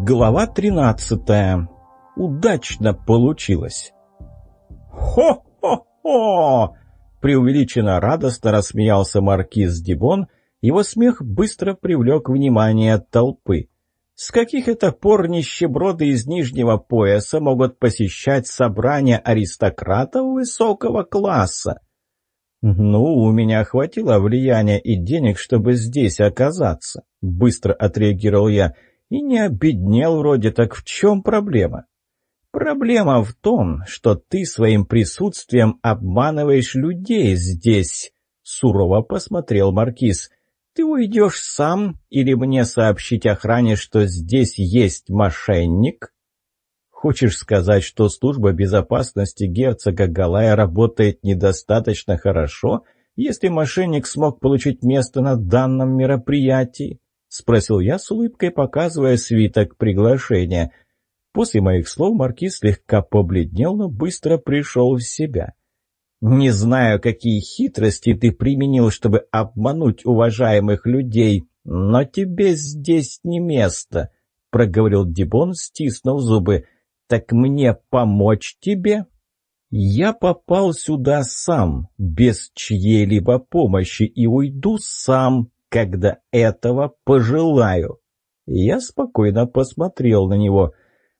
Глава 13. Удачно получилось. «Хо-хо-хо!» Преувеличенно радостно рассмеялся маркиз Дибон. Его смех быстро привлек внимание толпы. С каких это пор нищеброды из нижнего пояса могут посещать собрания аристократов высокого класса? «Ну, у меня хватило влияния и денег, чтобы здесь оказаться», — быстро отреагировал я. «И не обеднел вроде, так в чем проблема?» «Проблема в том, что ты своим присутствием обманываешь людей здесь», — сурово посмотрел Маркиз. «Ты уйдешь сам или мне сообщить охране, что здесь есть мошенник?» Хочешь сказать, что служба безопасности герцога Галая работает недостаточно хорошо, если мошенник смог получить место на данном мероприятии? Спросил я с улыбкой, показывая свиток приглашения. После моих слов маркиз слегка побледнел, но быстро пришел в себя. «Не знаю, какие хитрости ты применил, чтобы обмануть уважаемых людей, но тебе здесь не место», — проговорил Дибон, стиснув зубы. «Так мне помочь тебе?» «Я попал сюда сам, без чьей-либо помощи, и уйду сам, когда этого пожелаю». Я спокойно посмотрел на него.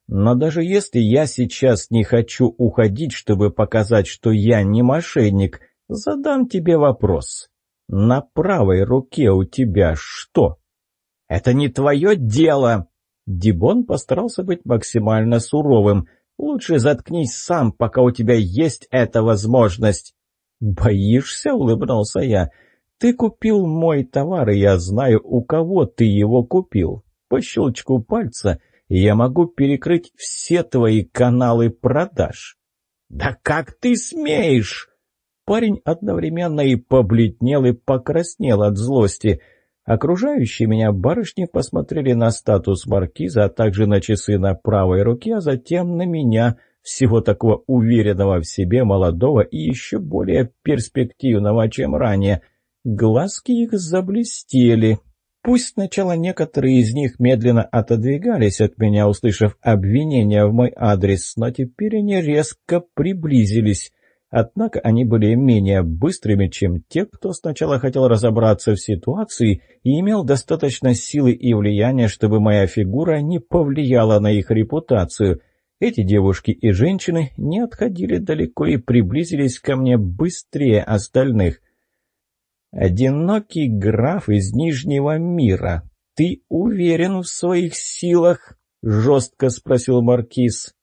«Но даже если я сейчас не хочу уходить, чтобы показать, что я не мошенник, задам тебе вопрос. На правой руке у тебя что?» «Это не твое дело!» Дибон постарался быть максимально суровым. «Лучше заткнись сам, пока у тебя есть эта возможность». «Боишься?» — улыбнулся я. «Ты купил мой товар, и я знаю, у кого ты его купил. По щелчку пальца я могу перекрыть все твои каналы продаж». «Да как ты смеешь?» Парень одновременно и побледнел, и покраснел от злости — Окружающие меня барышни посмотрели на статус маркиза, а также на часы на правой руке, а затем на меня, всего такого уверенного в себе, молодого и еще более перспективного, чем ранее. Глазки их заблестели. Пусть сначала некоторые из них медленно отодвигались от меня, услышав обвинения в мой адрес, но теперь они резко приблизились. Однако они были менее быстрыми, чем те, кто сначала хотел разобраться в ситуации и имел достаточно силы и влияния, чтобы моя фигура не повлияла на их репутацию. Эти девушки и женщины не отходили далеко и приблизились ко мне быстрее остальных. «Одинокий граф из Нижнего мира, ты уверен в своих силах?» — жестко спросил Маркиз.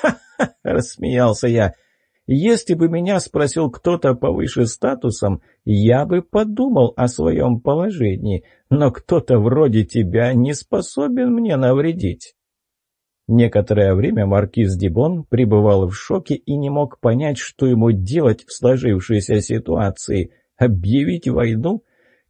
«Ха-ха!» — рассмеялся я — если бы меня спросил кто-то повыше статусом, я бы подумал о своем положении, но кто-то вроде тебя не способен мне навредить». Некоторое время маркиз Дибон пребывал в шоке и не мог понять, что ему делать в сложившейся ситуации. Объявить войну?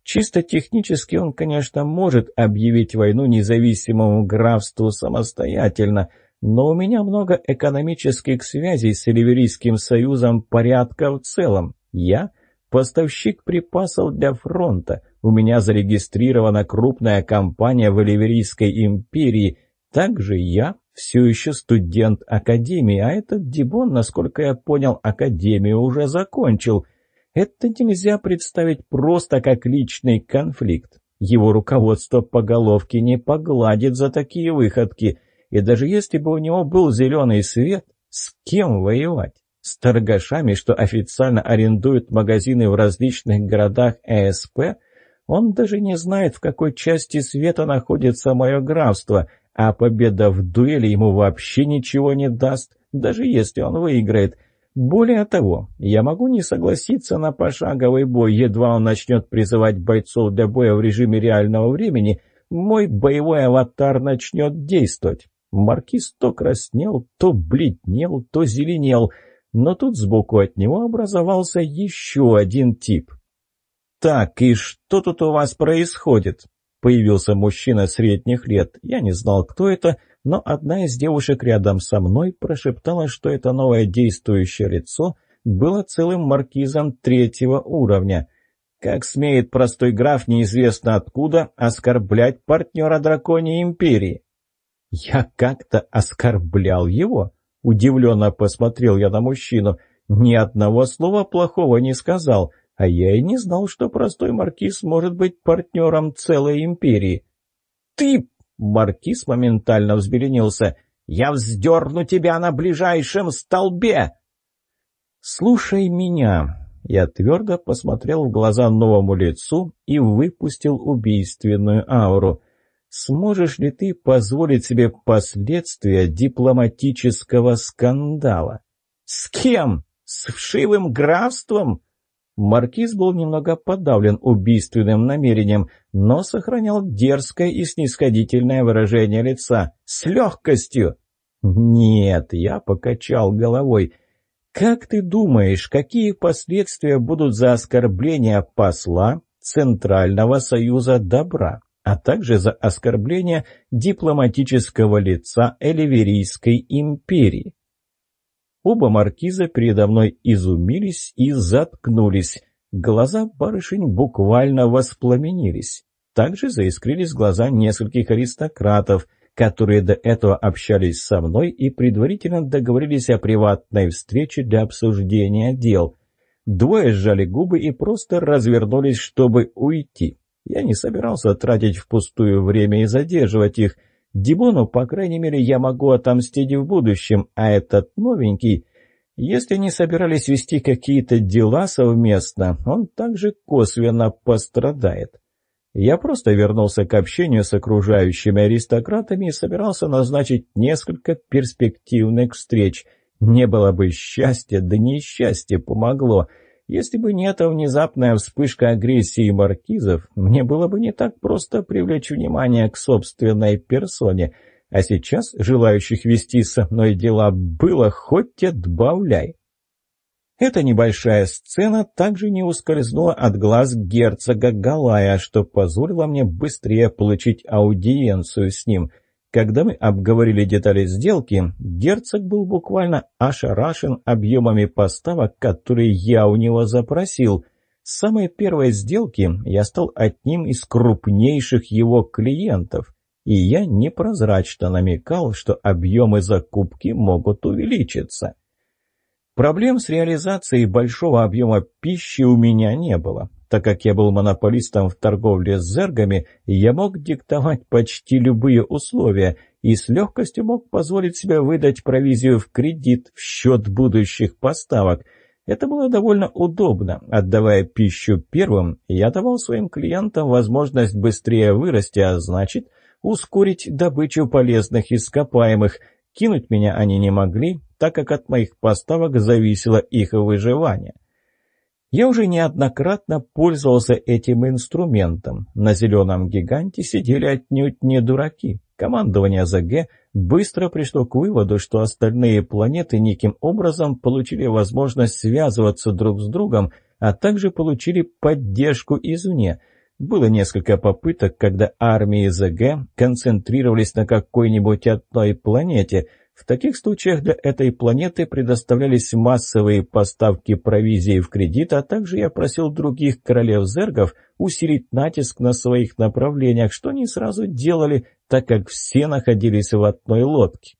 Чисто технически он, конечно, может объявить войну независимому графству самостоятельно – но у меня много экономических связей с Ливерийским союзом порядка в целом. Я поставщик припасов для фронта. У меня зарегистрирована крупная компания в Ливерийской империи. Также я все еще студент академии, а этот Дибон, насколько я понял, академию уже закончил. Это нельзя представить просто как личный конфликт. Его руководство по головке не погладит за такие выходки. И даже если бы у него был зеленый свет, с кем воевать? С торгашами, что официально арендуют магазины в различных городах ЭСП? Он даже не знает, в какой части света находится мое графство, а победа в дуэли ему вообще ничего не даст, даже если он выиграет. Более того, я могу не согласиться на пошаговый бой, едва он начнет призывать бойцов для боя в режиме реального времени, мой боевой аватар начнет действовать. Маркиз то краснел, то бледнел, то зеленел, но тут сбоку от него образовался еще один тип. «Так, и что тут у вас происходит?» Появился мужчина средних лет. Я не знал, кто это, но одна из девушек рядом со мной прошептала, что это новое действующее лицо было целым маркизом третьего уровня. Как смеет простой граф неизвестно откуда оскорблять партнера драконьей империи? Я как-то оскорблял его? Удивленно посмотрел я на мужчину. Ни одного слова плохого не сказал, а я и не знал, что простой маркиз может быть партнером целой империи. «Ты!» — маркиз моментально взбеленился. «Я вздерну тебя на ближайшем столбе!» «Слушай меня!» Я твердо посмотрел в глаза новому лицу и выпустил убийственную ауру. «Сможешь ли ты позволить себе последствия дипломатического скандала?» «С кем? С вшивым графством?» Маркиз был немного подавлен убийственным намерением, но сохранял дерзкое и снисходительное выражение лица. «С легкостью!» «Нет», — я покачал головой. «Как ты думаешь, какие последствия будут за оскорбление посла Центрального Союза Добра, а также за оскорбление дипломатического лица Эливерийской империи?» Оба маркиза передо мной изумились и заткнулись. Глаза барышень буквально воспламенились. Также заискрились глаза нескольких аристократов, которые до этого общались со мной и предварительно договорились о приватной встрече для обсуждения дел. Двое сжали губы и просто развернулись, чтобы уйти. Я не собирался тратить впустую время и задерживать их. Димону, по крайней мере, я могу отомстить в будущем, а этот новенький... Если не собирались вести какие-то дела совместно, он также косвенно пострадает. Я просто вернулся к общению с окружающими аристократами и собирался назначить несколько перспективных встреч. Не было бы счастья, да несчастье помогло — если бы не эта внезапная вспышка агрессии маркизов, мне было бы не так просто привлечь внимание к собственной персоне. А сейчас желающих вести со мной дела было хоть отбавляй. Эта небольшая сцена также не ускользнула от глаз герцога Галая, что позволило мне быстрее получить аудиенцию с ним — когда мы обговорили детали сделки, герцог был буквально ошарашен объемами поставок, которые я у него запросил. С самой первой сделки я стал одним из крупнейших его клиентов, и я непрозрачно намекал, что объемы закупки могут увеличиться. Проблем с реализацией большого объема пищи у меня не было. Так как я был монополистом в торговле с зергами, я мог диктовать почти любые условия и с легкостью мог позволить себе выдать провизию в кредит в счет будущих поставок. Это было довольно удобно. Отдавая пищу первым, я давал своим клиентам возможность быстрее вырасти, а значит, ускорить добычу полезных ископаемых. Кинуть меня они не могли, так как от моих поставок зависело их выживание. Я уже неоднократно пользовался этим инструментом. На зеленом гиганте сидели отнюдь не дураки. Командование ЗГ быстро пришло к выводу, что остальные планеты неким образом получили возможность связываться друг с другом, а также получили поддержку извне. Было несколько попыток, когда армии ЗГ концентрировались на какой-нибудь одной планете – в таких случаях для этой планеты предоставлялись массовые поставки провизии в кредит, а также я просил других королев-зергов усилить натиск на своих направлениях, что они сразу делали, так как все находились в одной лодке.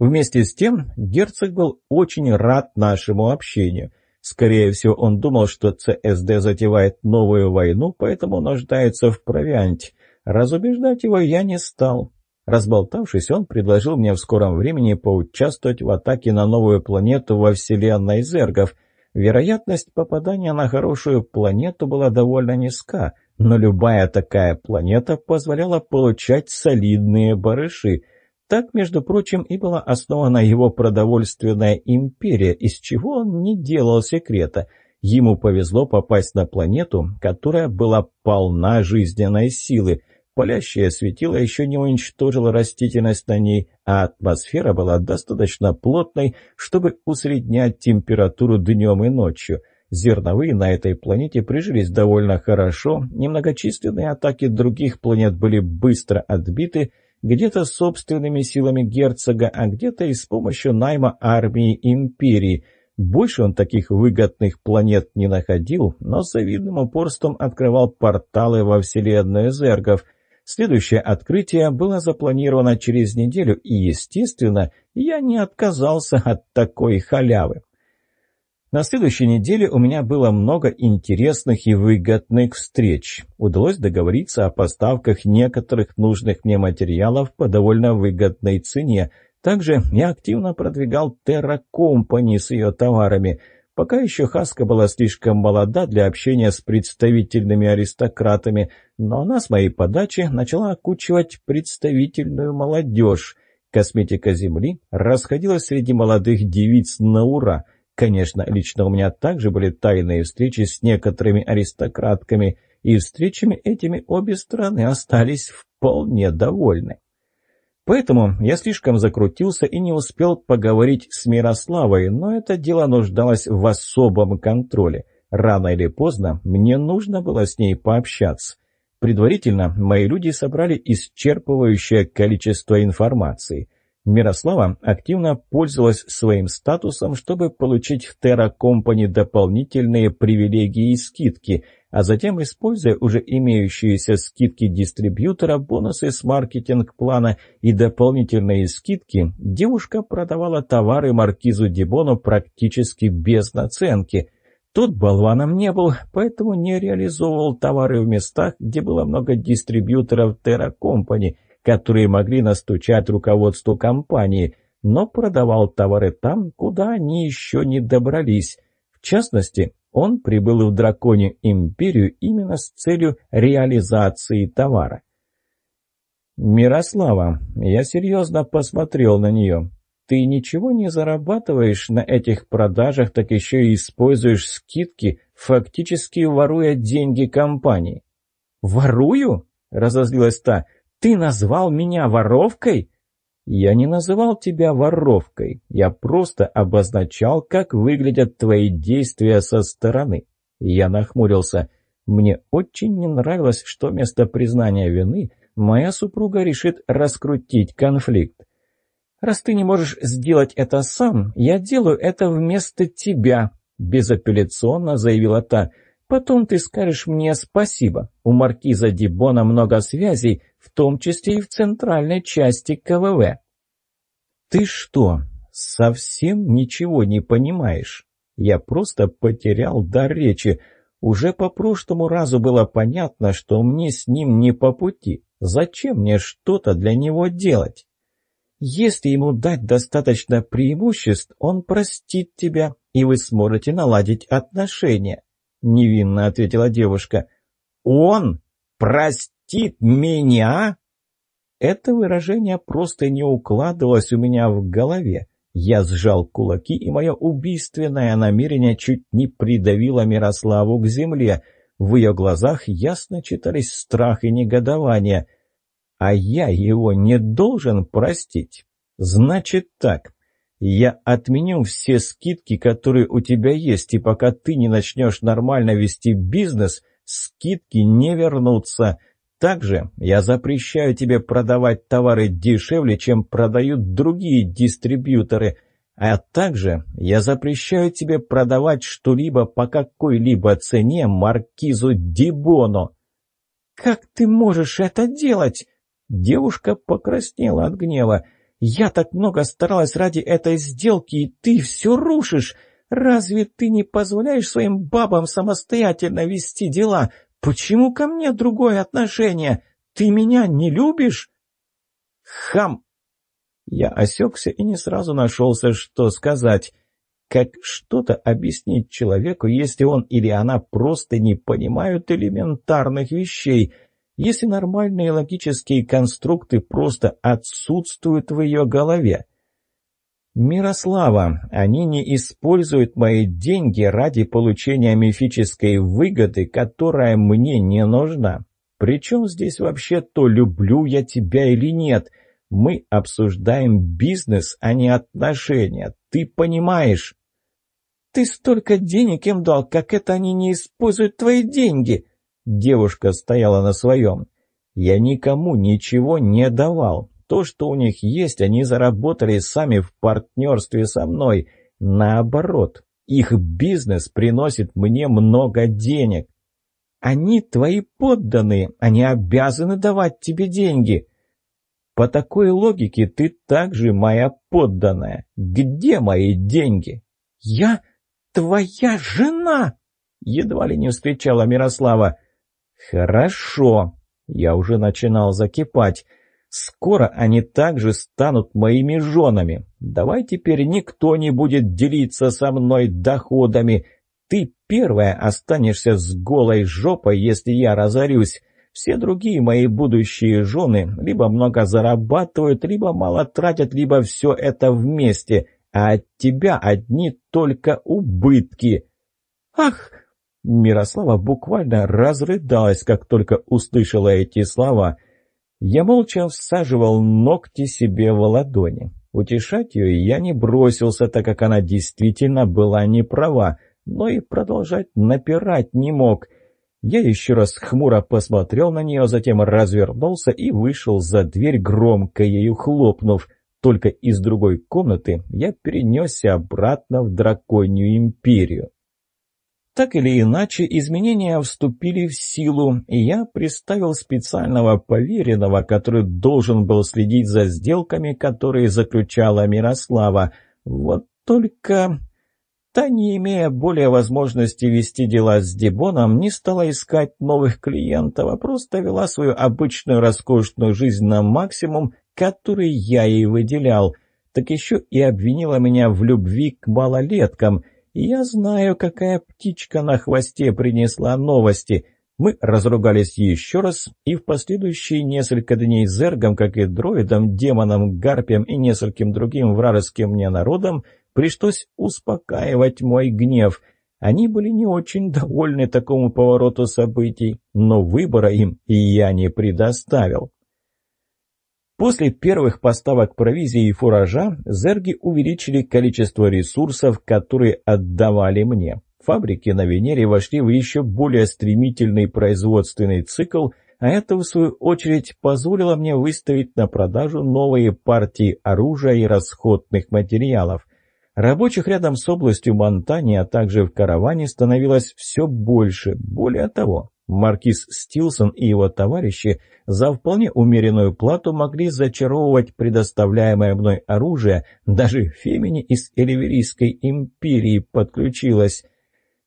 Вместе с тем герцог был очень рад нашему общению. Скорее всего, он думал, что ЦСД затевает новую войну, поэтому нуждается в провианте. Разубеждать его я не стал. Разболтавшись, он предложил мне в скором времени поучаствовать в атаке на новую планету во вселенной Зергов. Вероятность попадания на хорошую планету была довольно низка, но любая такая планета позволяла получать солидные барыши. Так, между прочим, и была основана его продовольственная империя, из чего он не делал секрета. Ему повезло попасть на планету, которая была полна жизненной силы – Палящее светило еще не уничтожило растительность на ней, а атмосфера была достаточно плотной, чтобы усреднять температуру днем и ночью. Зерновые на этой планете прижились довольно хорошо, немногочисленные атаки других планет были быстро отбиты, где-то собственными силами герцога, а где-то и с помощью найма армии империи. Больше он таких выгодных планет не находил, но с завидным упорством открывал порталы во вселенную зергов – Следующее открытие было запланировано через неделю, и, естественно, я не отказался от такой халявы. На следующей неделе у меня было много интересных и выгодных встреч. Удалось договориться о поставках некоторых нужных мне материалов по довольно выгодной цене. Также я активно продвигал Terra Company с ее товарами. Пока еще Хаска была слишком молода для общения с представительными аристократами, но она с моей подачи начала окучивать представительную молодежь. Косметика Земли расходилась среди молодых девиц на ура – Конечно, лично у меня также были тайные встречи с некоторыми аристократками, и встречами этими обе стороны остались вполне довольны. Поэтому я слишком закрутился и не успел поговорить с Мирославой, но это дело нуждалось в особом контроле. Рано или поздно мне нужно было с ней пообщаться. Предварительно мои люди собрали исчерпывающее количество информации – Мирослава активно пользовалась своим статусом, чтобы получить в Terra Company дополнительные привилегии и скидки, а затем, используя уже имеющиеся скидки дистрибьютора, бонусы с маркетинг-плана и дополнительные скидки, девушка продавала товары маркизу Дибону практически без наценки. Тот болваном не был, поэтому не реализовывал товары в местах, где было много дистрибьюторов Terra Company – которые могли настучать руководству компании, но продавал товары там, куда они еще не добрались. В частности, он прибыл в Драконе Империю именно с целью реализации товара. «Мирослава, я серьезно посмотрел на нее. Ты ничего не зарабатываешь на этих продажах, так еще и используешь скидки, фактически воруя деньги компании». «Ворую?» — разозлилась та. «Ты назвал меня воровкой?» «Я не называл тебя воровкой. Я просто обозначал, как выглядят твои действия со стороны». Я нахмурился. Мне очень не нравилось, что вместо признания вины моя супруга решит раскрутить конфликт. «Раз ты не можешь сделать это сам, я делаю это вместо тебя», — безапелляционно заявила та. Потом ты скажешь мне спасибо. У маркиза Дибона много связей, в том числе и в центральной части КВВ. Ты что, совсем ничего не понимаешь? Я просто потерял дар речи. Уже по прошлому разу было понятно, что мне с ним не по пути. Зачем мне что-то для него делать? Если ему дать достаточно преимуществ, он простит тебя, и вы сможете наладить отношения. — невинно ответила девушка. «Он простит меня?» Это выражение просто не укладывалось у меня в голове. Я сжал кулаки, и мое убийственное намерение чуть не придавило Мирославу к земле. В ее глазах ясно читались страх и негодование. А я его не должен простить. Значит так, я отменю все скидки, которые у тебя есть, и пока ты не начнешь нормально вести бизнес, скидки не вернутся. Также я запрещаю тебе продавать товары дешевле, чем продают другие дистрибьюторы, а также я запрещаю тебе продавать что-либо по какой-либо цене маркизу Дибоно. «Как ты можешь это делать?» Девушка покраснела от гнева. Я так много старалась ради этой сделки, и ты все рушишь. Разве ты не позволяешь своим бабам самостоятельно вести дела? Почему ко мне другое отношение? Ты меня не любишь? Хам! Я осекся и не сразу нашелся, что сказать. Как что-то объяснить человеку, если он или она просто не понимают элементарных вещей — если нормальные логические конструкты просто отсутствуют в ее голове. «Мирослава, они не используют мои деньги ради получения мифической выгоды, которая мне не нужна. Причем здесь вообще то, люблю я тебя или нет. Мы обсуждаем бизнес, а не отношения. Ты понимаешь?» «Ты столько денег им дал, как это они не используют твои деньги!» Девушка стояла на своем. «Я никому ничего не давал. То, что у них есть, они заработали сами в партнерстве со мной. Наоборот, их бизнес приносит мне много денег». Они твои подданные, они обязаны давать тебе деньги. По такой логике ты также моя подданная. Где мои деньги? Я твоя жена! Едва ли не вскричала Мирослава. Хорошо. Я уже начинал закипать. Скоро они также станут моими женами. Давай теперь никто не будет делиться со мной доходами. Ты первая останешься с голой жопой, если я разорюсь. Все другие мои будущие жены либо много зарабатывают, либо мало тратят, либо все это вместе, а от тебя одни только убытки. Ах! Мирослава буквально разрыдалась, как только услышала эти слова. Я молча всаживал ногти себе в ладони. Утешать ее я не бросился, так как она действительно была не права но и продолжать напирать не мог. Я еще раз хмуро посмотрел на нее, затем развернулся и вышел за дверь, громко ею хлопнув. Только из другой комнаты я перенесся обратно в драконью империю. Так или иначе, изменения вступили в силу, и я приставил специального поверенного, который должен был следить за сделками, которые заключала Мирослава. Вот только Та, не имея более возможности вести дела с Дебоном, не стала искать новых клиентов, а просто вела свою обычную роскошную жизнь на максимум, который я ей выделял. Так еще и обвинила меня в любви к малолеткам. Я знаю, какая птичка на хвосте принесла новости. Мы разругались еще раз, и в последующие несколько дней Зергом, как и дроидом, демоном, гарпием и нескольким другим вражеским мне народом, Пришлось успокаивать мой гнев. Они были не очень довольны такому повороту событий, но выбора им я не предоставил. После первых поставок провизии и фуража зерги увеличили количество ресурсов, которые отдавали мне. Фабрики на Венере вошли в еще более стремительный производственный цикл, а это, в свою очередь, позволило мне выставить на продажу новые партии оружия и расходных материалов. Рабочих рядом с областью Монтани, а также в караване становилось все больше. Более того, маркиз Стилсон и его товарищи за вполне умеренную плату могли зачаровывать предоставляемое мной оружие, даже Фемини из Эливерийской империи подключилась.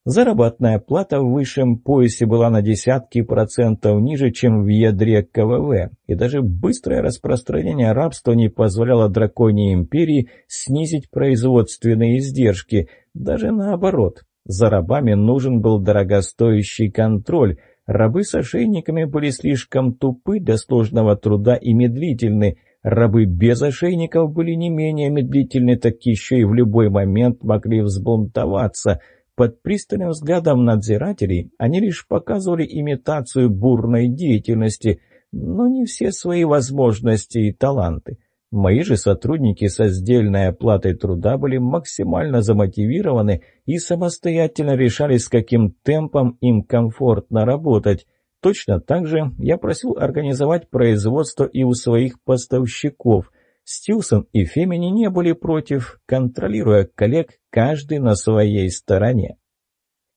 Заработная плата в высшем поясе была на десятки процентов ниже, чем в ядре КВВ, и даже быстрое распространение рабства не позволяло драконьей империи снизить производственные издержки. Даже наоборот, за рабами нужен был дорогостоящий контроль. Рабы с ошейниками были слишком тупы для сложного труда и медлительны. Рабы без ошейников были не менее медлительны, так еще и в любой момент могли взбунтоваться – под пристальным взглядом надзирателей они лишь показывали имитацию бурной деятельности, но не все свои возможности и таланты. Мои же сотрудники со сдельной оплатой труда были максимально замотивированы и самостоятельно решали, с каким темпом им комфортно работать. Точно так же я просил организовать производство и у своих поставщиков – Стилсон и Фемини не были против, контролируя коллег, каждый на своей стороне.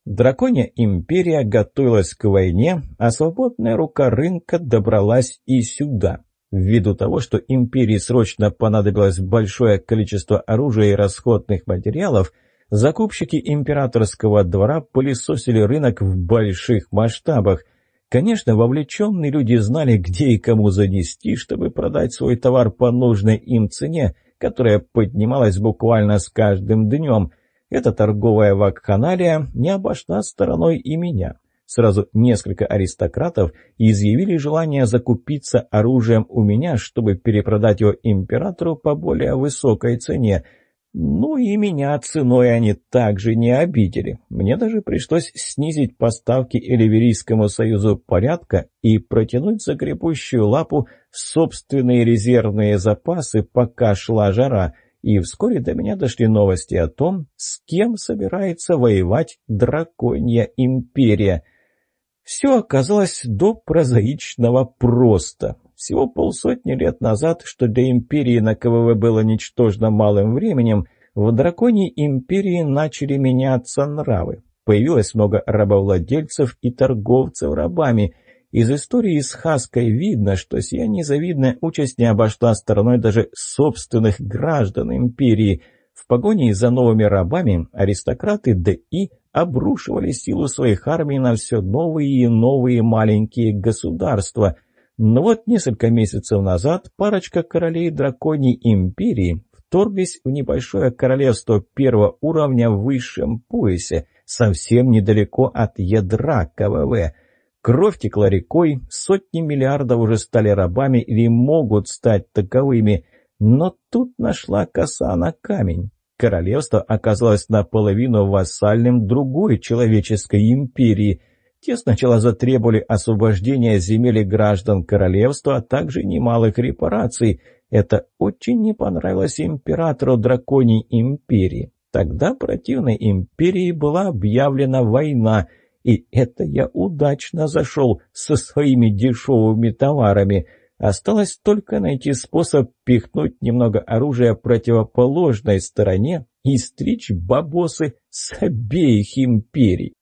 Драконья империя готовилась к войне, а свободная рука рынка добралась и сюда. Ввиду того, что империи срочно понадобилось большое количество оружия и расходных материалов, закупщики императорского двора пылесосили рынок в больших масштабах – Конечно, вовлеченные люди знали, где и кому занести, чтобы продать свой товар по нужной им цене, которая поднималась буквально с каждым днем. Эта торговая вакханалия не обошла стороной и меня. Сразу несколько аристократов изъявили желание закупиться оружием у меня, чтобы перепродать его императору по более высокой цене – ну и меня ценой они также не обидели. Мне даже пришлось снизить поставки Эливерийскому союзу порядка и протянуть загребущую лапу собственные резервные запасы, пока шла жара. И вскоре до меня дошли новости о том, с кем собирается воевать драконья империя. Все оказалось до прозаичного просто. Всего полсотни лет назад, что для империи на КВВ было ничтожно малым временем, в драконьей империи начали меняться нравы. Появилось много рабовладельцев и торговцев рабами. Из истории с Хаской видно, что сия незавидная участь не обошла стороной даже собственных граждан империи. В погоне за новыми рабами аристократы ДИ обрушивали силу своих армий на все новые и новые маленькие государства – но вот несколько месяцев назад парочка королей драконьей империи вторглись в небольшое королевство первого уровня в высшем поясе, совсем недалеко от ядра КВВ. Кровь текла рекой, сотни миллиардов уже стали рабами или могут стать таковыми. Но тут нашла коса на камень. Королевство оказалось наполовину вассальным другой человеческой империи – те сначала затребовали освобождения земель и граждан королевства, а также немалых репараций. Это очень не понравилось императору драконьей империи. Тогда противной империи была объявлена война, и это я удачно зашел со своими дешевыми товарами. Осталось только найти способ пихнуть немного оружия противоположной стороне и стричь бабосы с обеих империй.